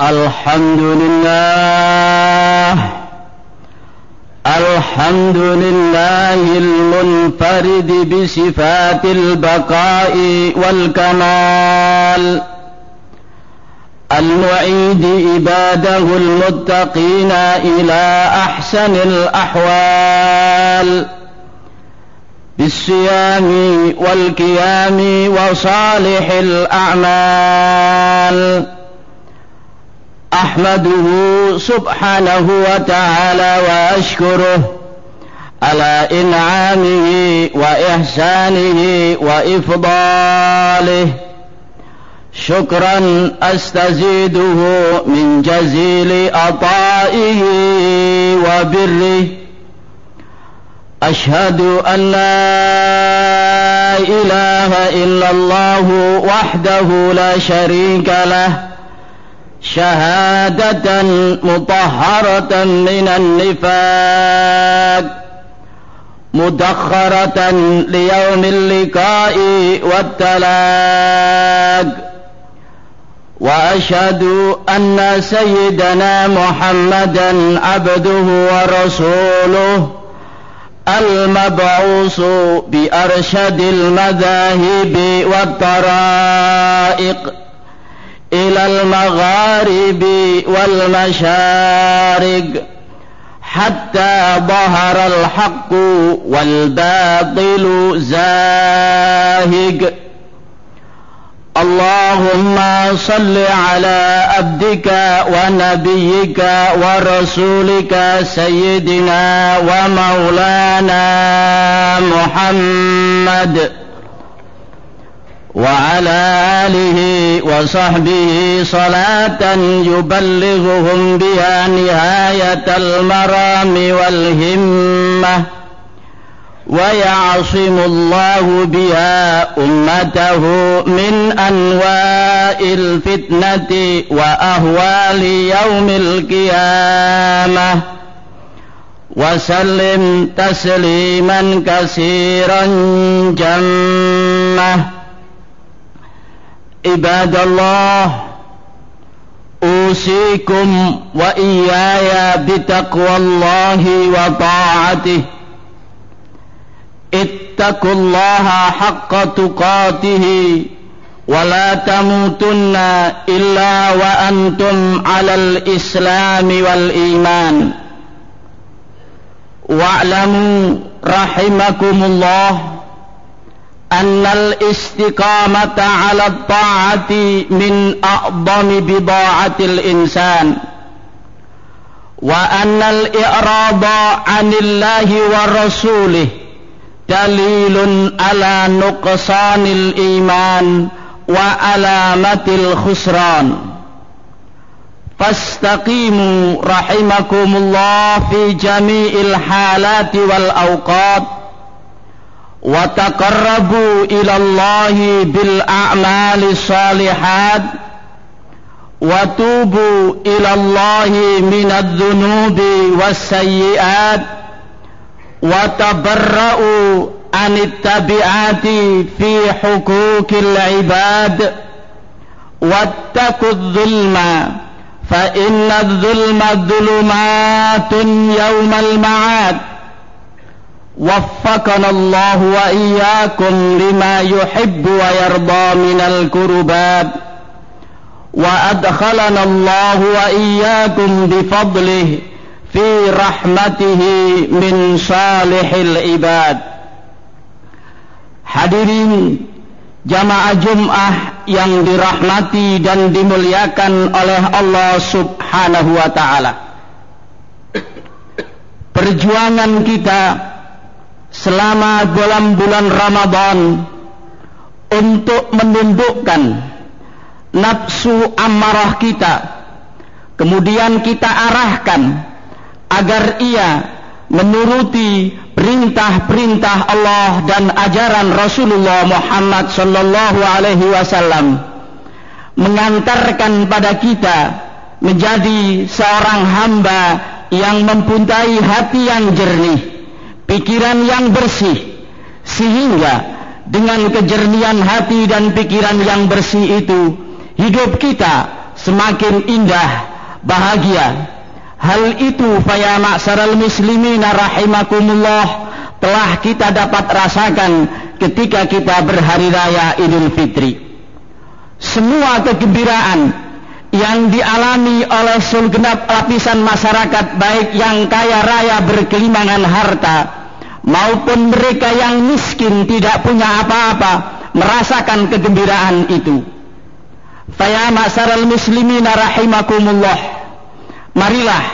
الحمد لله الحمد لله المنفرد بصفات البقاء والكمال. المعيد عباده المتقين إلى أحسن الأحوال. بالصيام والقيام وصالح الأعمال. أحمده سبحانه وتعالى وأشكره على إنعامه وإحسانه وإفضاله. شكرا أستزيده من جزيل عطائه وبره. أشهد أن لا إله إلا الله وحده لا شريك له. شهادة مطهرة من النفاق مدخرة ليوم اللقاء والتلاق. وأشهد أن سيدنا محمدا عبده ورسوله المبعوث بأرشد المذاهب والطرائق. إلى المغارب والمشارق حتى ظهر الحق والباطل زاهق. اللهم صل على عبدك ونبيك ورسولك سيدنا ومولانا محمد. وعلى آله وصحبه صلاة يبلغهم بها نهاية المرام والهمة ويعصم الله بها أمته من أنواع الفتنة وأهوال يوم القيامة. وسلم تسليما كثيرا جمة. عباد الله أوصيكم وإياي بتقوى الله وطاعته. اتقوا الله حق تقاته ولا تموتن إلا وأنتم على الإسلام والإيمان. واعلموا رحمكم الله أن الاستقامة على الطاعة من أعظم بضاعة الإنسان وأن الإعراض عن الله ورسوله دليل على نقصان الإيمان وعلامة الخسران. فاستقيموا رحمكم الله في جميع الحالات والأوقات. وتقربوا إلى الله بالأعمال الصالحات وتوبوا إلى الله من الذنوب والسيئات وتبرأوا عن التبعات في حقوق العباد واتقوا الظلم فإن الظلم ظلمات يوم المعاد وفقنا الله وإياكم لما يحب ويرضى من الكربات وأدخلنا الله وإياكم بفضله في رحمته من صالح العباد Hadirin jamaah Jum'ah yang dirahmati dan dimuliakan oleh Allah Subhanahu wa taala. Perjuangan kita selama bulan-bulan Ramadan untuk menundukkan nafsu amarah kita kemudian kita arahkan agar ia menuruti perintah-perintah Allah dan ajaran Rasulullah Muhammad sallallahu alaihi wasallam mengantarkan pada kita menjadi seorang hamba yang mempunyai hati yang jernih pikiran yang bersih sehingga dengan kejernihan hati dan pikiran yang bersih itu hidup kita semakin indah, bahagia. Hal itu faya ma'saral muslimin rahimakumullah telah kita dapat rasakan ketika kita berhari raya Idul Fitri. Semua kegembiraan yang dialami oleh segenap lapisan masyarakat baik yang kaya raya berkelimangan harta maupun mereka yang miskin tidak punya apa-apa merasakan kegembiraan itu. Faya ma'saral muslimina rahimakumullah. Marilah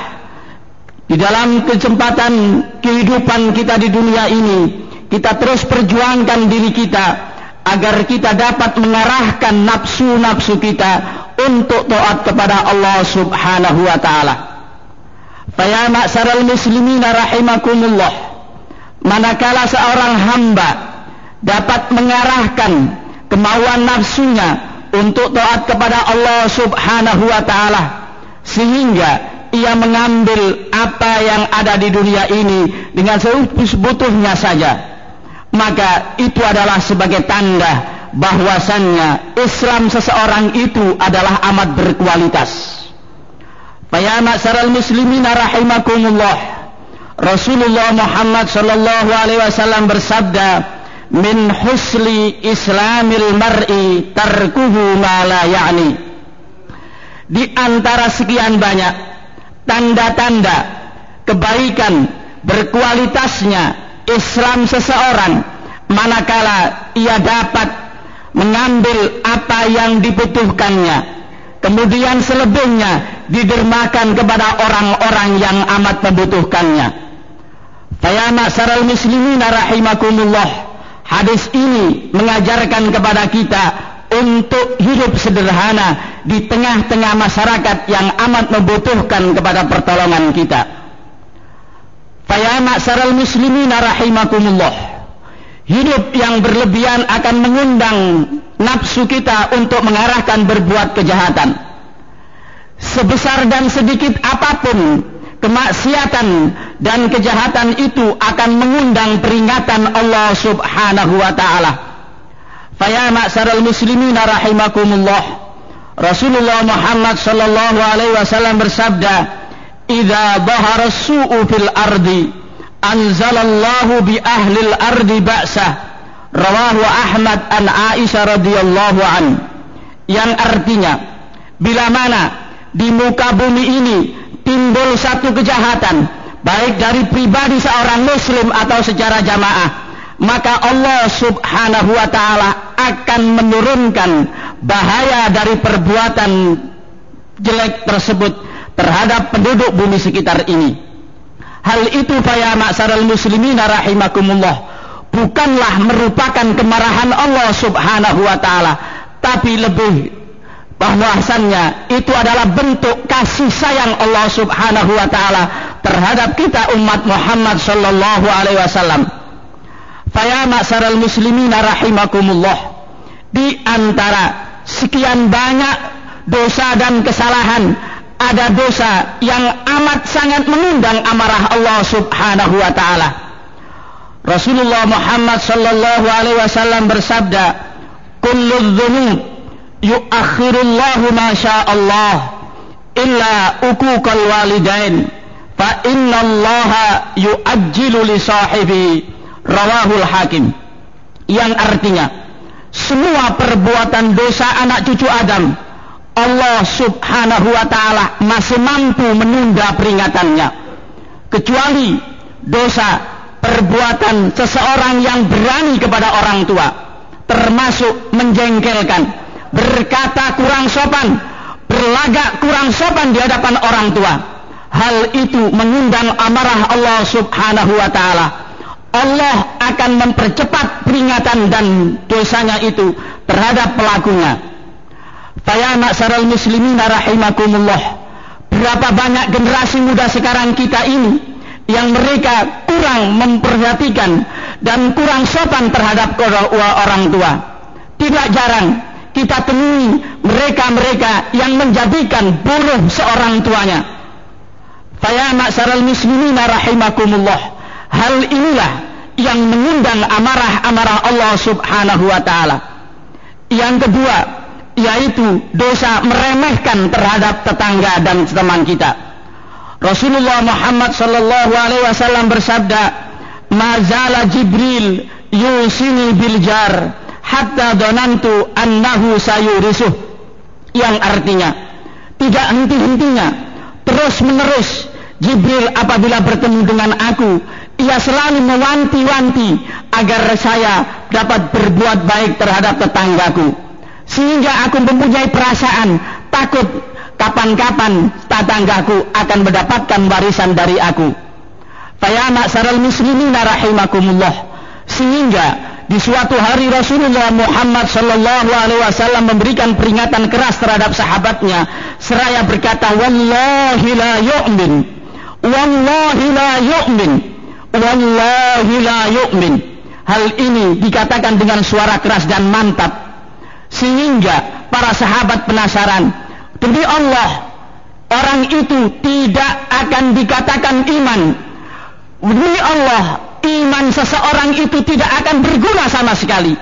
di dalam kesempatan kehidupan kita di dunia ini kita terus perjuangkan diri kita agar kita dapat mengarahkan nafsu-nafsu kita untuk taat kepada Allah Subhanahu wa taala. Faya ma'saral muslimina rahimakumullah. Manakala seorang hamba dapat mengarahkan kemauan nafsunya untuk taat kepada Allah Subhanahu wa taala sehingga ia mengambil apa yang ada di dunia ini dengan sebutuhnya saja maka itu adalah sebagai tanda bahwasannya Islam seseorang itu adalah amat berkualitas. Faya ma'saral muslimin rahimakumullah Rasulullah Muhammad sallallahu alaihi wasallam bersabda min husli islamil mar'i tarkuhu ma la ya'ni. Di antara sekian banyak tanda-tanda kebaikan berkualitasnya Islam seseorang manakala ia dapat mengambil apa yang dibutuhkannya kemudian selebihnya didermakan kepada orang-orang yang amat membutuhkannya Faya ma'saral muslimina rahimakumullah Hadis ini mengajarkan kepada kita untuk hidup sederhana di tengah-tengah masyarakat yang amat membutuhkan kepada pertolongan kita. Faya ma'saral muslimina rahimakumullah. Hidup yang berlebihan akan mengundang nafsu kita untuk mengarahkan berbuat kejahatan. Sebesar dan sedikit apa pun kemaksiatan dan kejahatan itu akan mengundang peringatan Allah Subhanahu wa taala. Faya ma'saral muslimin rahimakumullah. Rasulullah Muhammad sallallahu alaihi wasallam bersabda, "Idza dhahara su'u fil ardi, anzalallahu bi ahli al-ardi ba'sah." Rawahu Ahmad an Aisyah radhiyallahu an. Yang artinya, bila mana di muka bumi ini timbul satu kejahatan. Baik dari pribadi seorang muslim atau secara jamaah maka Allah subhanahu wa ta'ala akan menurunkan bahaya dari perbuatan jelek tersebut terhadap penduduk bumi sekitar ini. Hal itu faya ma'saral muslimin rahimakumullah bukanlah merupakan kemarahan Allah subhanahu wa ta'ala tapi lebih bahwasannya itu adalah bentuk kasih sayang Allah Subhanahu wa taala terhadap kita umat Muhammad sallallahu alaihi wasallam. Faya ma'saral muslimin rahimakumullah. Di antara sekian banyak dosa dan kesalahan ada dosa yang amat sangat mengundang amarah Allah Subhanahu wa taala. Rasulullah Muhammad sallallahu alaihi wasallam bersabda, "Kullu dzunub yuakhirullahu ma Allah illa uquqal walidain fa innallaha yuajjilu li sahibi rawahul hakim. Yang artinya semua perbuatan dosa anak cucu Adam Allah subhanahu wa ta'ala masih mampu menunda peringatannya. Kecuali dosa perbuatan seseorang yang berani kepada orang tua termasuk menjengkelkan berkata kurang sopan, berlagak kurang sopan di hadapan orang tua. Hal itu mengundang amarah Allah Subhanahu wa taala. Allah akan mempercepat peringatan dan dosanya itu terhadap pelakunya. Faya ma'saral muslimin rahimakumullah. Berapa banyak generasi muda sekarang kita ini yang mereka kurang memperhatikan dan kurang sopan terhadap orang tua. Tidak jarang kita temui mereka-mereka yang menjadikan buruh seorang tuanya. Faya ma'saral muslimin rahimakumullah. Hal inilah yang mengundang amarah-amarah Allah Subhanahu wa taala. Yang kedua, yaitu dosa meremehkan terhadap tetangga dan teman kita. Rasulullah Muhammad sallallahu alaihi wasallam bersabda, "Mazala Jibril yusini bil jar hatta donantu annahu sayurisuh." Yang artinya tidak henti-hentinya, terus-menerus Jibril apabila bertemu dengan aku, ia selalu mewanti-wanti agar saya dapat berbuat baik terhadap tetanggaku sehingga aku mempunyai perasaan takut kapan-kapan tetanggaku akan mendapatkan warisan dari aku. Faya ma'saral muslimin rahimakumullah. Sehingga di suatu hari Rasulullah Muhammad sallallahu alaihi wasallam memberikan peringatan keras terhadap sahabatnya. Seraya berkata wallahi la yu'min. Wallahi la yu'min. Wallahi la yu'min. Hal ini dikatakan dengan suara keras dan mantap. Sehingga para sahabat penasaran demi Allah orang itu tidak akan dikatakan iman. Demi Allah iman seseorang itu tidak akan berguna sama sekali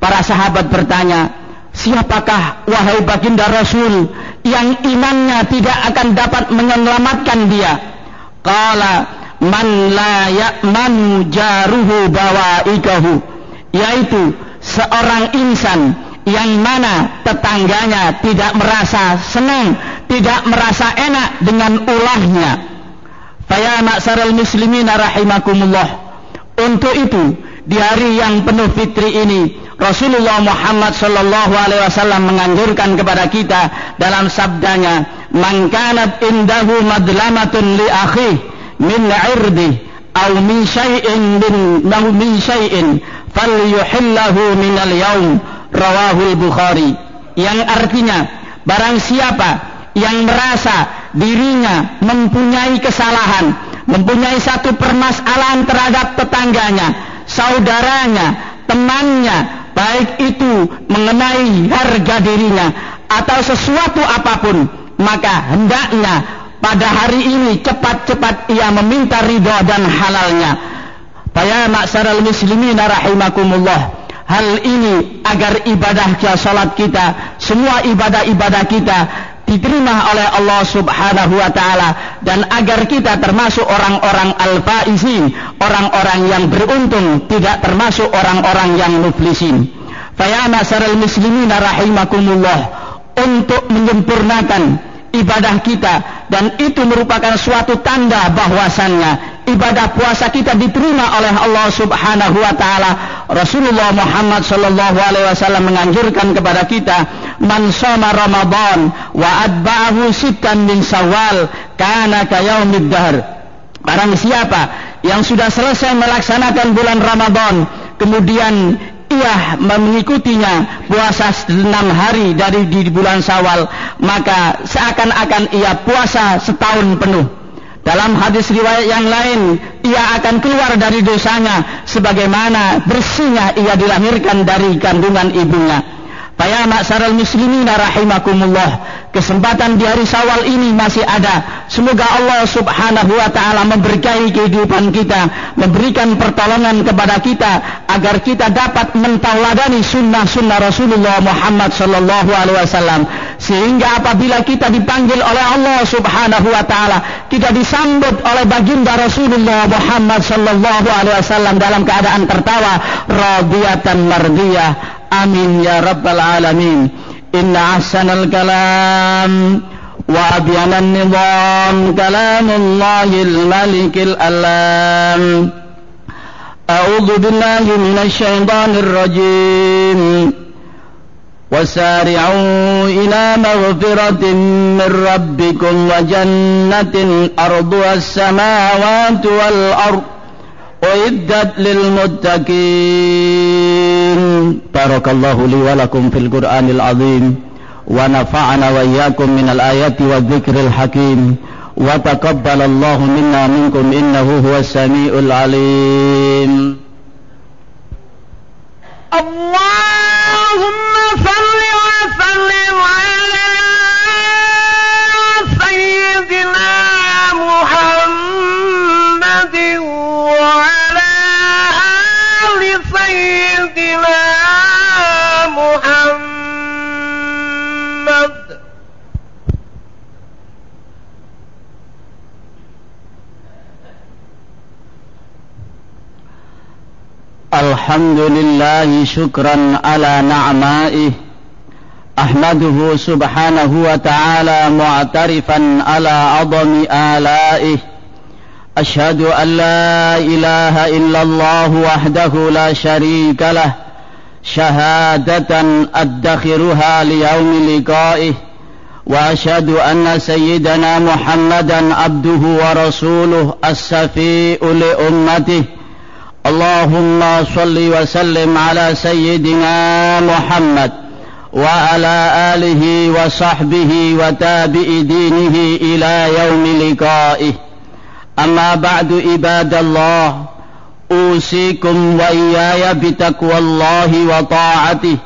para sahabat bertanya siapakah wahai baginda Rasul yang imannya tidak akan dapat menyelamatkan dia qala man la ya'manu jaruhu bawaikahu yaitu seorang insan yang mana tetangganya tidak merasa senang, tidak merasa enak dengan ulahnya. Faya maksarul muslimin rahimakumullah. Untuk itu, di hari yang penuh fitri ini, Rasulullah Muhammad sallallahu alaihi wasallam menganjurkan kepada kita dalam sabdanya, "Man indahu madlamatun li akhi min 'irdi aw min syai'in min min syai'in falyuhillahu min al-yawm." rawahul Bukhari yang artinya barang siapa yang merasa dirinya mempunyai kesalahan mempunyai satu permasalahan terhadap tetangganya saudaranya temannya baik itu mengenai harga dirinya atau sesuatu apa pun maka hendaknya pada hari ini cepat-cepat ia meminta ridha dan halalnya. Faya maksaral muslimin rahimakumullah hal ini agar ibadah kita, salat kita, semua ibadah-ibadah kita diterima oleh Allah Subhanahu wa taala dan agar kita termasuk orang-orang al-faizin, orang-orang yang beruntung, tidak termasuk orang-orang yang muflisin. Fa masaral muslimin rahimakumullah untuk menyempurnakan ibadah kita dan itu merupakan suatu tanda bahwasannya ibadah puasa kita diterima oleh Allah Subhanahu wa taala. Rasulullah Muhammad sallallahu alaihi wasallam menganjurkan kepada kita, "Man shoma Ramadan wa atba'ahu sittan min Syawal, kana ka yaumid dahr." Barang siapa yang sudah selesai melaksanakan bulan Ramadan, kemudian ia mengikutinya puasa enam hari dari di bulan Syawal, maka seakan-akan ia puasa setahun penuh. Dalam hadis riwayat yang lain, ia akan keluar dari dosanya sebagaimana bersihnya ia dilahirkan dari kandungan ibunya. Faya ma'saral muslimin rahimakumullah. Kesempatan di hari Syawal ini masih ada. Semoga Allah Subhanahu wa taala memberkahi kehidupan kita, memberikan pertolongan kepada kita agar kita dapat mentauladani sunnah-sunnah Rasulullah Muhammad sallallahu alaihi wasallam sehingga apabila kita dipanggil oleh Allah Subhanahu wa taala, kita disambut oleh baginda Rasulullah Muhammad sallallahu alaihi wasallam dalam keadaan tertawa radiyatan mardiyah آمين يا رب العالمين. إن أحسن الكلام وأبين النظام كلام الله الملك الألام. أعوذ بالله من الشيطان الرجيم. وسارعوا إلى مغفرة من ربكم وجنة أرضها السماوات والأرض. أعدت للمتقين. بارك الله لي ولكم في القرآن العظيم. ونفعنا وإياكم من الآيات والذكر الحكيم. وتقبل الله منا منكم إنه هو السميع العليم. اللهم الحمد لله شكرا على نعمائه أحمده سبحانه وتعالى معترفا على عظم آلائه أشهد أن لا إله إلا الله وحده لا شريك له شهادة أدخرها ليوم لقائه وأشهد أن سيدنا محمدا عبده ورسوله السفيء لأمته اللهم صل وسلم على سيدنا محمد وعلى آله وصحبه وتابع دينه إلى يوم لقائه. أما بعد عباد الله أوصيكم وإياي بتقوى الله وطاعته.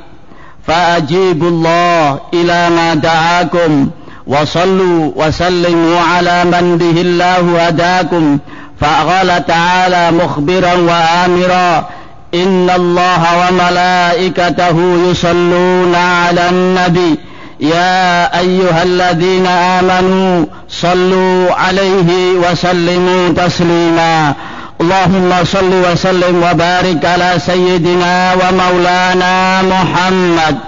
فأجيبوا الله إلى ما دعاكم وصلوا وسلموا على من به الله هداكم فقال تعالى مخبرا وآمرا إن الله وملائكته يصلون على النبي. يا أيها الذين آمنوا صلوا عليه وسلموا تسليما. اللهم صل وسلم وبارك على سيدنا ومولانا محمد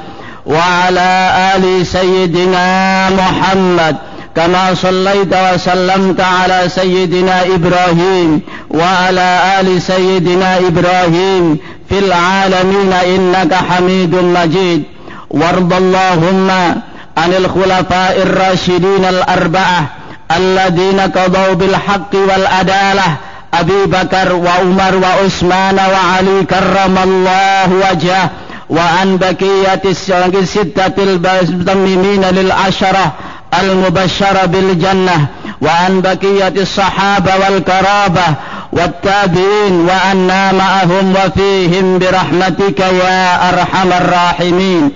وعلى آل سيدنا محمد. كما صليت وسلمت على سيدنا إبراهيم وعلى آل سيدنا إبراهيم في العالمين إنك حميد مجيد. وارض اللهم عن الخلفاء الراشدين الأربعة الذين قضوا بالحق والعدالة. أبي بكر وعمر وعثمان وعلي كرم الله وجهه. وعن بقية الستة المتممين للعشرة المبشرة بالجنة وعن بقية الصحابة والكرابة والتابعين وأنا معهم وفيهم برحمتك يا أرحم الراحمين.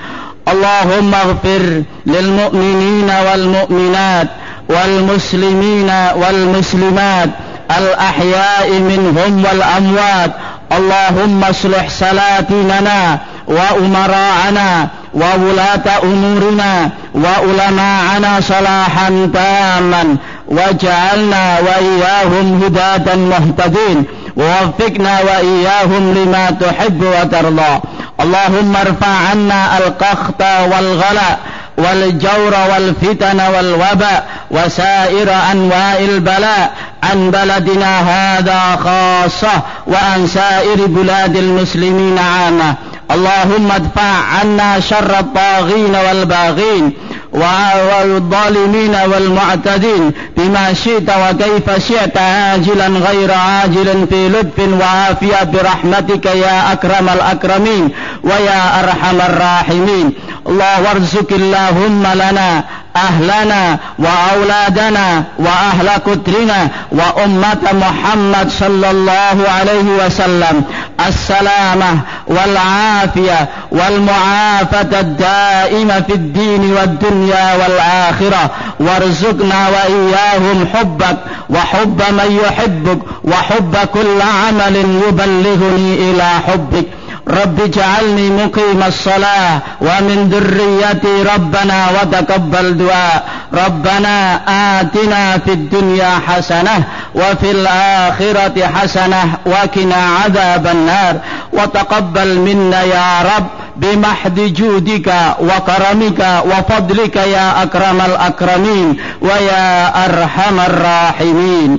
اللهم اغفر للمؤمنين والمؤمنات والمسلمين والمسلمات الأحياء منهم والأموات. اللهم اصلح سلاطيننا وأمراءنا وولاة أمورنا وعلماءنا صلاحا تاما واجعلنا وإياهم هداة مهتدين ووفقنا وإياهم لما تحب وترضى. اللهم ارفع عنا القخط والغلاء والجور والفتن والوباء وسائر أنواع البلاء عن بلدنا هذا خاصة وعن سائر بلاد المسلمين عامة. اللهم ادفع عنا شر الطاغين والباغين والظالمين والمعتدين بما شئت وكيف شئت عاجلا غير عاجل في لطف وعافية برحمتك يا أكرم الأكرمين ويا أرحم الراحمين. الله وارزق اللهم لنا أهلنا وأولادنا وأهل كترنا وأمة محمد صلى الله عليه وسلم. السلامة والعافية والمعافاة الدائمة في الدين والدنيا والآخرة. وارزقنا وإياهم حبك وحب من يحبك وحب كل عمل يبلغني إلى حبك. رب اجعلني مقيم الصلاة ومن ذريتي ربنا وتقبل دعاء. ربنا آتنا في الدنيا حسنة وفي الآخرة حسنة وكنا عذاب النار. وتقبل منا يا رب بمحض جودك وكرمك وفضلك يا أكرم الأكرمين ويا أرحم الراحمين.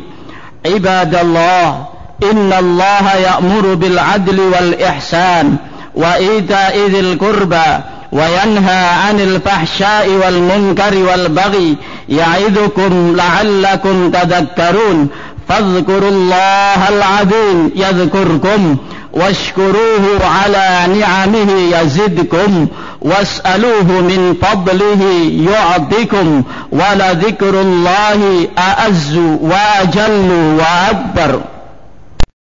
عباد الله إن الله يأمر بالعدل والإحسان وإيتاء ذي القربى وينهى عن الفحشاء والمنكر والبغي يعظكم لعلكم تذكرون فاذكروا الله العظيم يذكركم واشكروه على نعمه يزدكم واسألوه من فضله يعطكم ولذكر الله أعز وأجل وأكبر